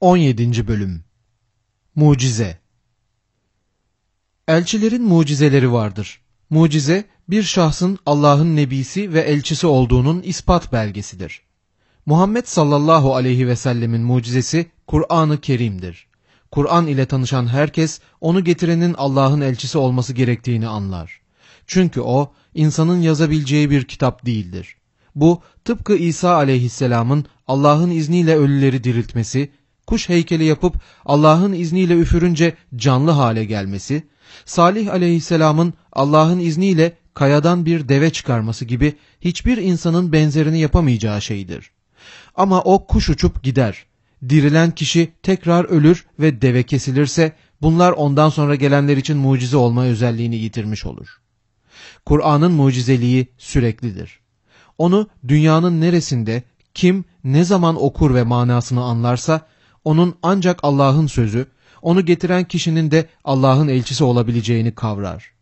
17. Bölüm Mucize Elçilerin mucizeleri vardır. Mucize, bir şahsın Allah'ın nebisi ve elçisi olduğunun ispat belgesidir. Muhammed sallallahu aleyhi ve sellemin mucizesi Kur'an-ı Kerim'dir. Kur'an ile tanışan herkes onu getirenin Allah'ın elçisi olması gerektiğini anlar. Çünkü o insanın yazabileceği bir kitap değildir. Bu tıpkı İsa aleyhisselamın Allah'ın izniyle ölüleri diriltmesi, kuş heykeli yapıp Allah'ın izniyle üfürünce canlı hale gelmesi, Salih aleyhisselamın Allah'ın izniyle kayadan bir deve çıkarması gibi hiçbir insanın benzerini yapamayacağı şeydir. Ama o kuş uçup gider. Dirilen kişi tekrar ölür ve deve kesilirse bunlar ondan sonra gelenler için mucize olma özelliğini yitirmiş olur. Kur'an'ın mucizeliği süreklidir. Onu dünyanın neresinde, kim, ne zaman okur ve manasını anlarsa, onun ancak Allah'ın sözü, onu getiren kişinin de Allah'ın elçisi olabileceğini kavrar.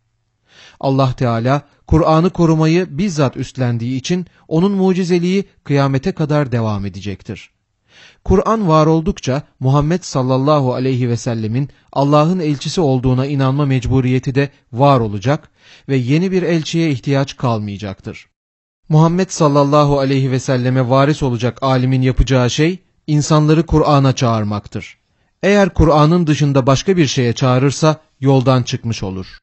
Allah Teala, Kur'an'ı korumayı bizzat üstlendiği için onun mucizeliği kıyamete kadar devam edecektir. Kur'an var oldukça Muhammed sallallahu aleyhi ve sellemin Allah'ın elçisi olduğuna inanma mecburiyeti de var olacak ve yeni bir elçiye ihtiyaç kalmayacaktır. Muhammed sallallahu aleyhi ve selleme varis olacak alimin yapacağı şey insanları Kur'an'a çağırmaktır. Eğer Kur'an'ın dışında başka bir şeye çağırırsa yoldan çıkmış olur.